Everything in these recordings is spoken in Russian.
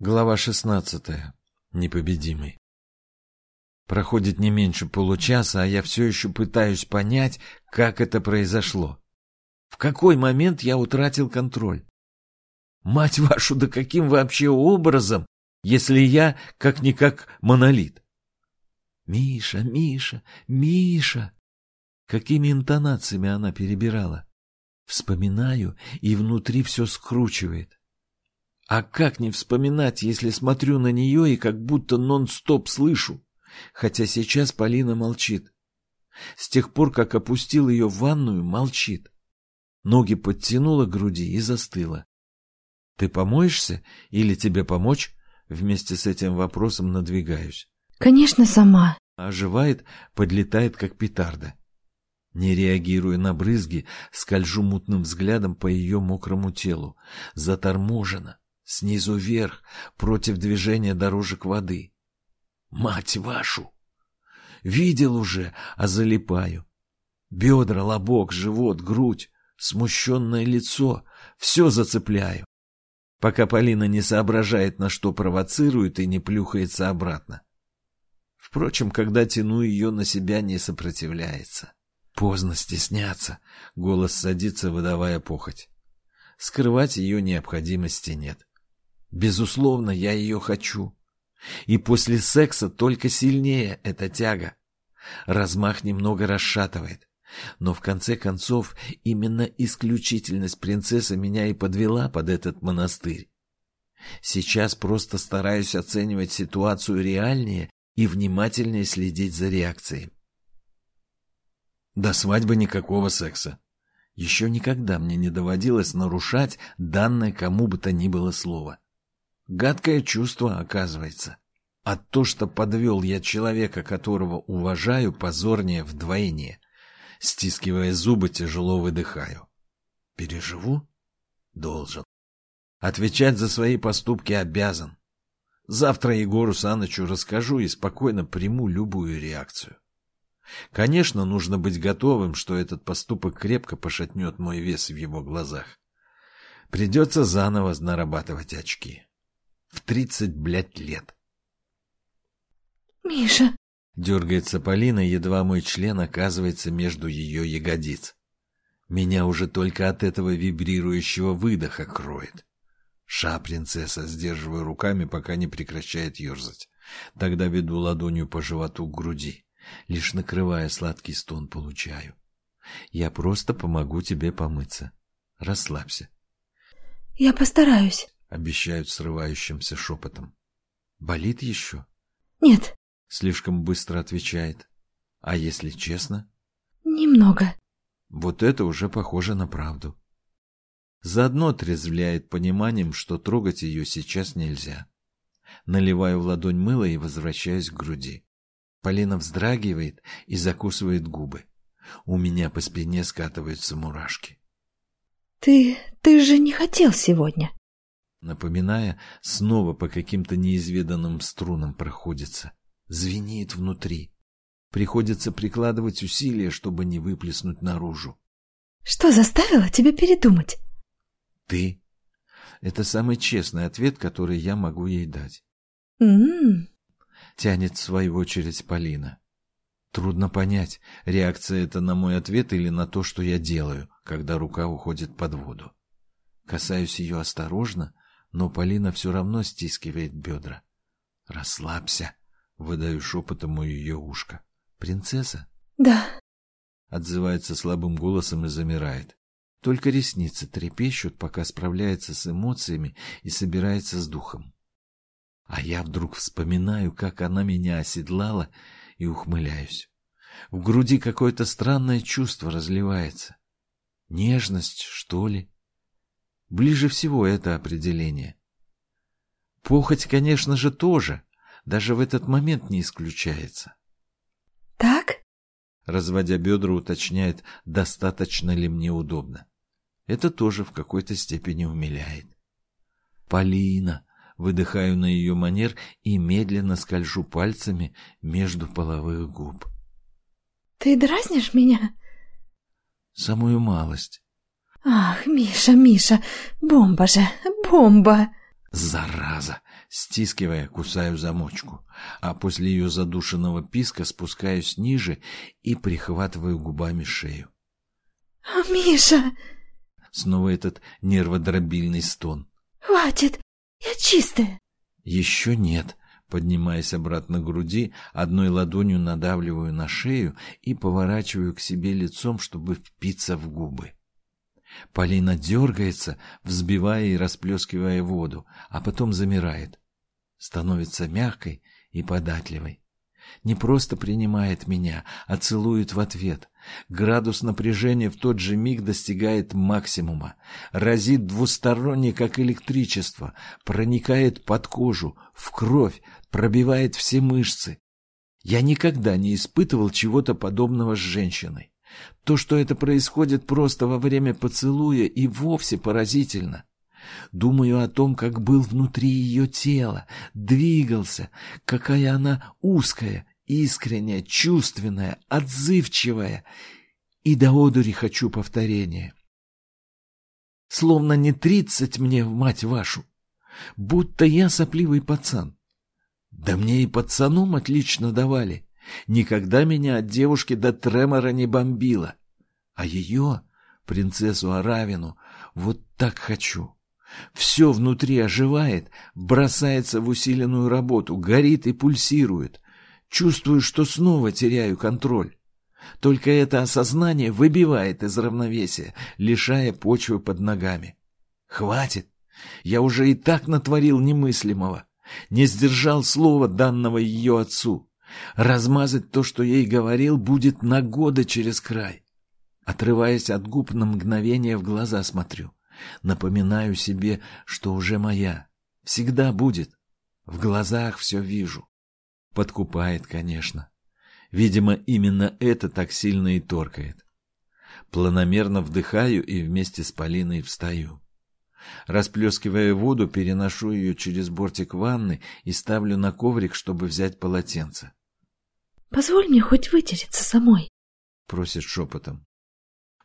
Глава шестнадцатая. Непобедимый. Проходит не меньше получаса, а я все еще пытаюсь понять, как это произошло. В какой момент я утратил контроль? Мать вашу, да каким вообще образом, если я как-никак монолит? Миша, Миша, Миша! Какими интонациями она перебирала? Вспоминаю, и внутри все скручивает. А как не вспоминать, если смотрю на нее и как будто нон-стоп слышу? Хотя сейчас Полина молчит. С тех пор, как опустил ее в ванную, молчит. Ноги подтянула к груди и застыла. «Ты помоешься или тебе помочь?» Вместе с этим вопросом надвигаюсь. «Конечно, сама». Оживает, подлетает, как петарда. Не реагируя на брызги, скольжу мутным взглядом по ее мокрому телу. Заторможена, снизу вверх, против движения дорожек воды. Мать вашу! Видел уже, а залипаю. Бедра, лобок, живот, грудь, смущенное лицо — все зацепляю. Пока Полина не соображает, на что провоцирует и не плюхается обратно. Впрочем, когда тяну ее на себя, не сопротивляется. Поздно стесняться. Голос садится, выдавая похоть. Скрывать ее необходимости нет. Безусловно, я ее хочу. И после секса только сильнее эта тяга. Размах немного расшатывает. Но в конце концов именно исключительность принцессы меня и подвела под этот монастырь. Сейчас просто стараюсь оценивать ситуацию реальнее и внимательнее следить за реакцией. До свадьбы никакого секса. Еще никогда мне не доводилось нарушать данное кому бы то ни было слово. Гадкое чувство, оказывается. А то, что подвел я человека, которого уважаю, позорнее вдвойне. Стискивая зубы, тяжело выдыхаю. Переживу? Должен. Отвечать за свои поступки обязан. Завтра Егору Санычу расскажу и спокойно приму любую реакцию. Конечно, нужно быть готовым, что этот поступок крепко пошатнет мой вес в его глазах. Придется заново нарабатывать очки. В тридцать, блядь, лет. «Миша!» — дергается Полина, едва мой член оказывается между ее ягодиц. Меня уже только от этого вибрирующего выдоха кроет. Ша, принцесса, сдерживаю руками, пока не прекращает ерзать. Тогда веду ладонью по животу к груди. Лишь накрывая сладкий стон, получаю. Я просто помогу тебе помыться. Расслабься. Я постараюсь, обещают срывающимся шепотом. Болит еще? Нет. Слишком быстро отвечает. А если честно? Немного. Вот это уже похоже на правду. Заодно отрезвляет пониманием, что трогать ее сейчас нельзя. Наливаю в ладонь мыло и возвращаюсь к груди. Полина вздрагивает и закусывает губы. У меня по спине скатываются мурашки. «Ты... ты же не хотел сегодня?» Напоминая, снова по каким-то неизведанным струнам проходится. Звенит внутри. Приходится прикладывать усилия, чтобы не выплеснуть наружу. «Что заставило тебя передумать?» «Ты». Это самый честный ответ, который я могу ей дать. «М-м-м», тянет в свою очередь Полина. Трудно понять, реакция это на мой ответ или на то, что я делаю, когда рука уходит под воду. Касаюсь ее осторожно, но Полина все равно стискивает бедра. «Расслабься», — выдаю шепотом у ее ушка. «Принцесса?» «Да», — отзывается слабым голосом и замирает. Только ресницы трепещут, пока справляется с эмоциями и собирается с духом. А я вдруг вспоминаю, как она меня оседлала, и ухмыляюсь. В груди какое-то странное чувство разливается. Нежность, что ли? Ближе всего это определение. Похоть, конечно же, тоже, даже в этот момент не исключается. «Так?» Разводя бедра, уточняет, достаточно ли мне удобно. Это тоже в какой-то степени умиляет. «Полина!» выдыхаю на ее манер и медленно скольжу пальцами между половых губ. «Ты дразнишь меня?» «Самую малость». «Ах, Миша, Миша, бомба же, бомба!» Зараза! Стискивая, кусаю замочку, а после ее задушенного писка спускаюсь ниже и прихватываю губами шею. А, «Миша!» Снова этот нерводробильный стон. «Хватит! Я чистая!» «Еще нет!» Поднимаясь обратно к груди, одной ладонью надавливаю на шею и поворачиваю к себе лицом, чтобы впиться в губы. Полина дергается, взбивая и расплескивая воду, а потом замирает. Становится мягкой и податливой. Не просто принимает меня, а целует в ответ. Градус напряжения в тот же миг достигает максимума. Разит двусторонне, как электричество. Проникает под кожу, в кровь, пробивает все мышцы. Я никогда не испытывал чего-то подобного с женщиной. То, что это происходит просто во время поцелуя, и вовсе поразительно. Думаю о том, как был внутри ее тела, двигался, какая она узкая, искренняя, чувственная, отзывчивая. И до одури хочу повторения. Словно не тридцать мне, в мать вашу, будто я сопливый пацан. Да мне и пацаном отлично давали. Никогда меня от девушки до тремора не бомбило. А ее, принцессу Аравину, вот так хочу. Все внутри оживает, бросается в усиленную работу, горит и пульсирует. Чувствую, что снова теряю контроль. Только это осознание выбивает из равновесия, лишая почвы под ногами. Хватит! Я уже и так натворил немыслимого. Не сдержал слова, данного ее отцу. Размазать то, что ей говорил, будет на годы через край. Отрываясь от губ, на мгновение в глаза смотрю. Напоминаю себе, что уже моя. Всегда будет. В глазах все вижу. Подкупает, конечно. Видимо, именно это так сильно и торкает. Планомерно вдыхаю и вместе с Полиной встаю. Расплескивая воду, переношу ее через бортик ванны и ставлю на коврик, чтобы взять полотенце. «Позволь мне хоть вытереться самой», — просит шепотом.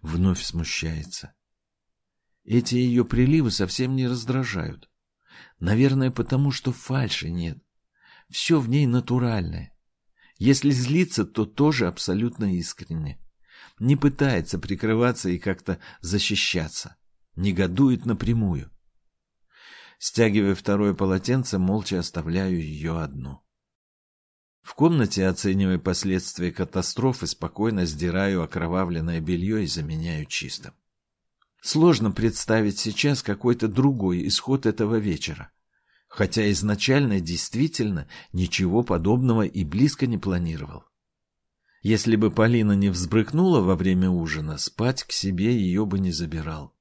Вновь смущается. Эти ее приливы совсем не раздражают. Наверное, потому что фальши нет. Все в ней натуральное. Если злится, то тоже абсолютно искренне. Не пытается прикрываться и как-то защищаться негодует напрямую. Стягивая второе полотенце, молча оставляю ее одну. В комнате, оценивая последствия катастрофы, спокойно сдираю окровавленное белье и заменяю чистым. Сложно представить сейчас какой-то другой исход этого вечера, хотя изначально действительно ничего подобного и близко не планировал. Если бы Полина не взбрыкнула во время ужина, спать к себе ее бы не забирал.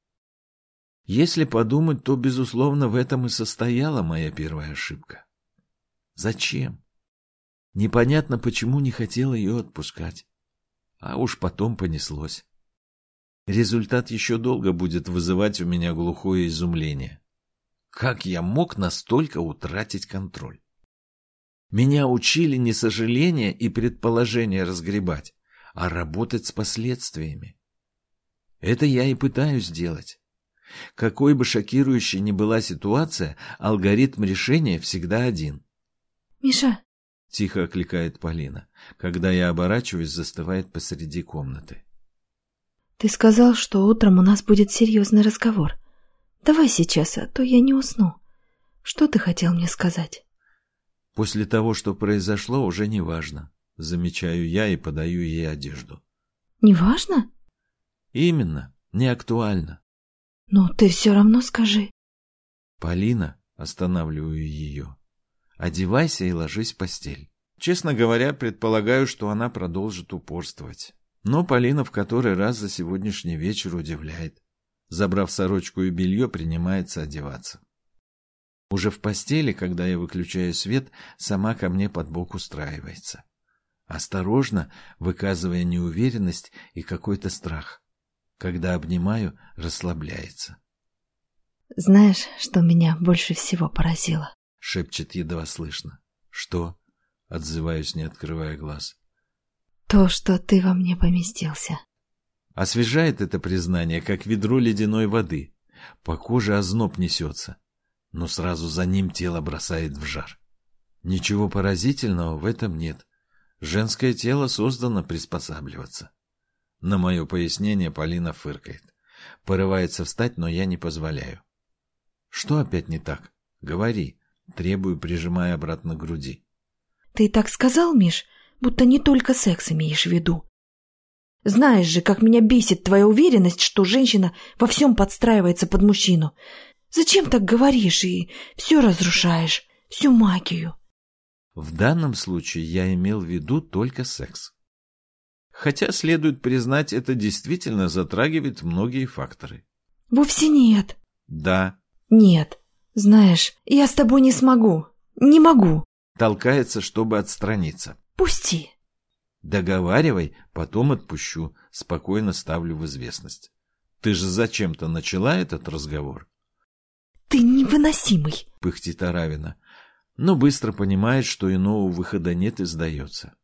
Если подумать, то, безусловно, в этом и состояла моя первая ошибка. Зачем? Непонятно, почему не хотел ее отпускать. А уж потом понеслось. Результат еще долго будет вызывать у меня глухое изумление. Как я мог настолько утратить контроль? Меня учили не сожаление и предположение разгребать, а работать с последствиями. Это я и пытаюсь делать. Какой бы шокирующей ни была ситуация, алгоритм решения всегда один. «Миша!» — тихо окликает Полина. Когда я оборачиваюсь, застывает посреди комнаты. «Ты сказал, что утром у нас будет серьезный разговор. Давай сейчас, а то я не усну. Что ты хотел мне сказать?» После того, что произошло, уже не важно. Замечаю я и подаю ей одежду. «Не важно?» «Именно. Не актуально. «Ну, ты все равно скажи». «Полина», — останавливаю ее, — «одевайся и ложись в постель». Честно говоря, предполагаю, что она продолжит упорствовать. Но Полина в который раз за сегодняшний вечер удивляет. Забрав сорочку и белье, принимается одеваться. Уже в постели, когда я выключаю свет, сама ко мне под бок устраивается. Осторожно, выказывая неуверенность и какой-то страх. Когда обнимаю, расслабляется. «Знаешь, что меня больше всего поразило?» — шепчет едва слышно. «Что?» — отзываюсь, не открывая глаз. «То, что ты во мне поместился». Освежает это признание, как ведро ледяной воды. По коже озноб несется. но сразу за ним тело бросает в жар. Ничего поразительного в этом нет. Женское тело создано приспосабливаться. На мое пояснение Полина фыркает. Порывается встать, но я не позволяю. Что опять не так? Говори. Требую, прижимая обратно к груди. Ты так сказал, Миш, будто не только секс имеешь в виду. Знаешь же, как меня бесит твоя уверенность, что женщина во всем подстраивается под мужчину. Зачем так говоришь и все разрушаешь, всю магию? В данном случае я имел в виду только секс. Хотя, следует признать, это действительно затрагивает многие факторы. Вовсе нет. Да. Нет. Знаешь, я с тобой не смогу. Не могу. Толкается, чтобы отстраниться. Пусти. Договаривай, потом отпущу. Спокойно ставлю в известность. Ты же зачем-то начала этот разговор? Ты невыносимый, пыхтит Аравина, но быстро понимает, что иного выхода нет и сдается.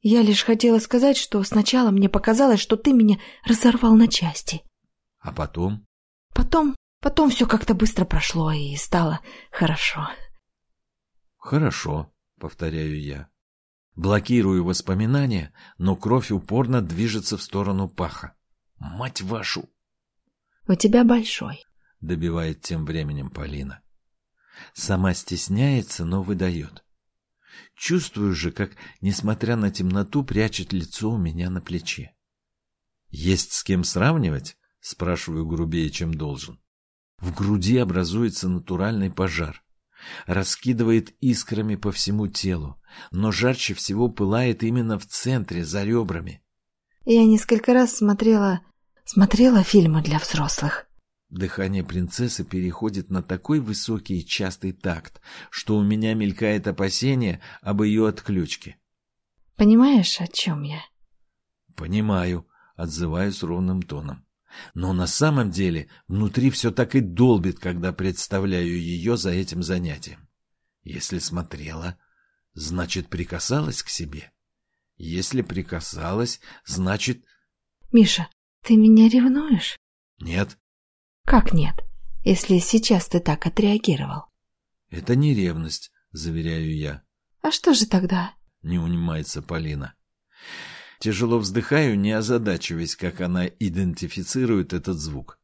Я лишь хотела сказать, что сначала мне показалось, что ты меня разорвал на части. А потом? Потом, потом все как-то быстро прошло и стало хорошо. Хорошо, повторяю я. Блокирую воспоминания, но кровь упорно движется в сторону паха. Мать вашу! У тебя большой. Добивает тем временем Полина. Сама стесняется, но выдает. Чувствую же, как, несмотря на темноту, прячет лицо у меня на плече. «Есть с кем сравнивать?» — спрашиваю грубее, чем должен. В груди образуется натуральный пожар. Раскидывает искрами по всему телу, но жарче всего пылает именно в центре, за ребрами. Я несколько раз смотрела... смотрела фильмы для взрослых. Дыхание принцессы переходит на такой высокий и частый такт, что у меня мелькает опасение об ее отключке. «Понимаешь, о чем я?» «Понимаю», — отзываюсь ровным тоном. Но на самом деле внутри все так и долбит, когда представляю ее за этим занятием. Если смотрела, значит, прикасалась к себе. Если прикасалась, значит... «Миша, ты меня ревнуешь?» «Нет». «Как нет, если сейчас ты так отреагировал?» «Это не ревность», — заверяю я. «А что же тогда?» — не унимается Полина. Тяжело вздыхаю, не озадачиваясь, как она идентифицирует этот звук.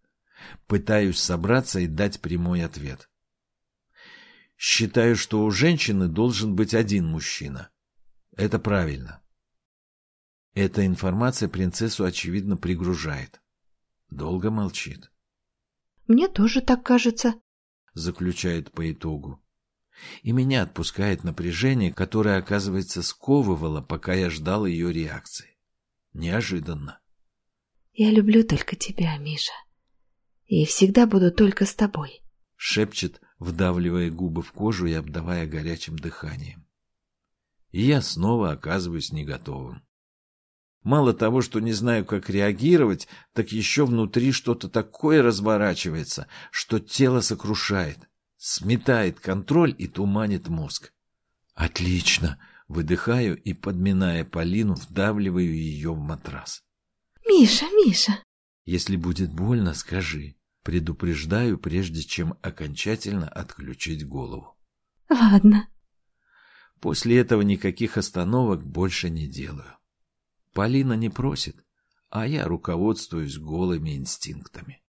Пытаюсь собраться и дать прямой ответ. Считаю, что у женщины должен быть один мужчина. Это правильно. Эта информация принцессу, очевидно, пригружает. Долго молчит. Мне тоже так кажется, заключает по итогу. И меня отпускает напряжение, которое, оказывается, сковывало, пока я ждал ее реакции. Неожиданно. Я люблю только тебя, Миша. И всегда буду только с тобой. Шепчет, вдавливая губы в кожу и обдавая горячим дыханием. И я снова оказываюсь не готовым. Мало того, что не знаю, как реагировать, так еще внутри что-то такое разворачивается, что тело сокрушает, сметает контроль и туманит мозг. Отлично! Выдыхаю и, подминая Полину, вдавливаю ее в матрас. Миша, Миша! Если будет больно, скажи. Предупреждаю, прежде чем окончательно отключить голову. Ладно. После этого никаких остановок больше не делаю. Полина не просит, а я руководствуюсь голыми инстинктами.